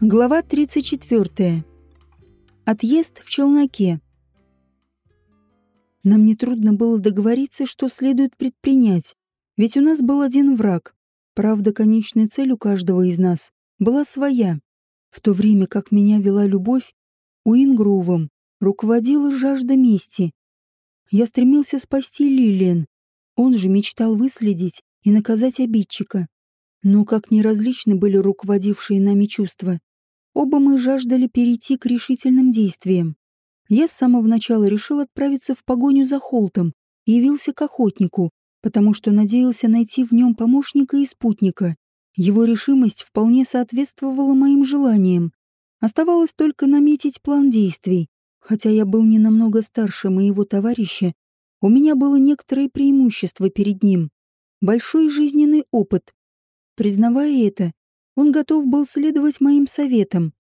Глава 34. Отъезд в челноке. Нам нетрудно было договориться, что следует предпринять, ведь у нас был один враг. Правда, конечная цель у каждого из нас была своя. В то время как меня вела любовь, у Ингровым руководила жажда мести. Я стремился спасти Лилиан, он же мечтал выследить и наказать обидчика. Но как неразличны были руководившие нами чувства, оба мы жаждали перейти к решительным действиям. Я с самого начала решил отправиться в погоню за Холтом и явился к охотнику, потому что надеялся найти в нем помощника и спутника. Его решимость вполне соответствовала моим желаниям. Оставалось только наметить план действий. Хотя я был не намного старше моего товарища, у меня было некоторое преимущество перед ним. Большой жизненный опыт, Признавая это, он готов был следовать моим советам.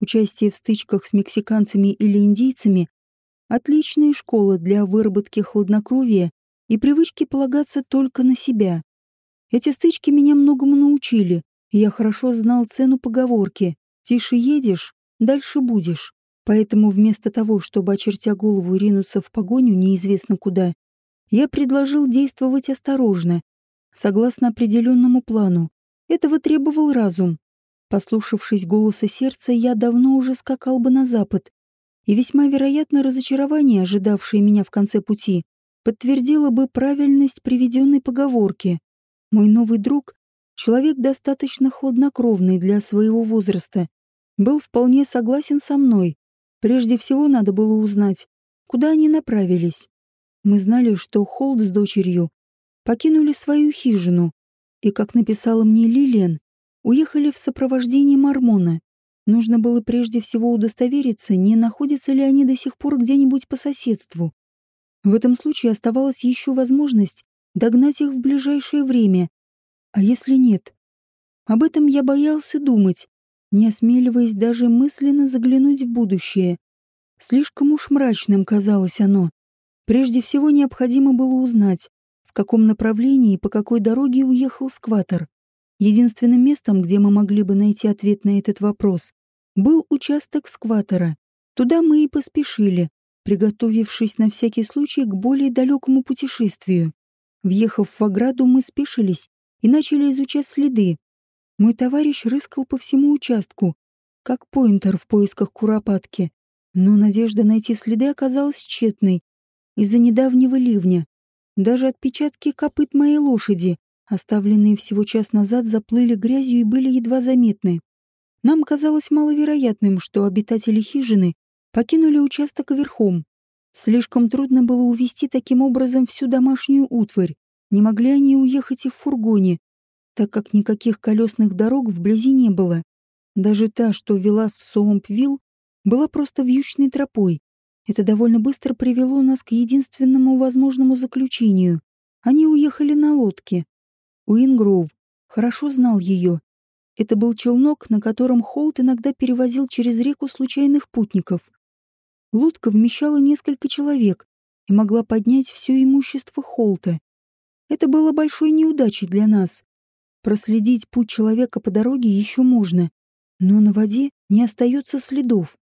Участие в стычках с мексиканцами или индейцами — отличная школа для выработки хладнокровия и привычки полагаться только на себя. Эти стычки меня многому научили, и я хорошо знал цену поговорки «тише едешь, дальше будешь». Поэтому вместо того, чтобы, очертя голову, ринуться в погоню неизвестно куда, я предложил действовать осторожно, согласно определенному плану, этого требовал разум. Послушавшись голоса сердца, я давно уже скакал бы на запад, и весьма вероятно разочарование, ожидавшее меня в конце пути, подтвердило бы правильность приведенной поговорки. Мой новый друг, человек достаточно хладнокровный для своего возраста, был вполне согласен со мной. Прежде всего надо было узнать, куда они направились. Мы знали, что Холд с дочерью покинули свою хижину, и, как написала мне Лилиан, уехали в сопровождении Мормона. Нужно было прежде всего удостовериться, не находятся ли они до сих пор где-нибудь по соседству. В этом случае оставалась еще возможность догнать их в ближайшее время. А если нет? Об этом я боялся думать, не осмеливаясь даже мысленно заглянуть в будущее. Слишком уж мрачным казалось оно. Прежде всего необходимо было узнать, каком направлении и по какой дороге уехал скватер. Единственным местом, где мы могли бы найти ответ на этот вопрос, был участок скватера. Туда мы и поспешили, приготовившись на всякий случай к более далекому путешествию. Въехав в ограду, мы спешились и начали изучать следы. Мой товарищ рыскал по всему участку, как поинтер в поисках куропатки. Но надежда найти следы оказалась тщетной из-за недавнего ливня. Даже отпечатки копыт моей лошади, оставленные всего час назад, заплыли грязью и были едва заметны. Нам казалось маловероятным, что обитатели хижины покинули участок верхом. Слишком трудно было увести таким образом всю домашнюю утварь. Не могли они уехать и в фургоне, так как никаких колесных дорог вблизи не было. Даже та, что вела в Соомпвилл, была просто вьючной тропой. Это довольно быстро привело нас к единственному возможному заключению. Они уехали на лодке. Уингроув хорошо знал ее. Это был челнок, на котором Холт иногда перевозил через реку случайных путников. Лодка вмещала несколько человек и могла поднять все имущество Холта. Это было большой неудачей для нас. Проследить путь человека по дороге еще можно, но на воде не остается следов.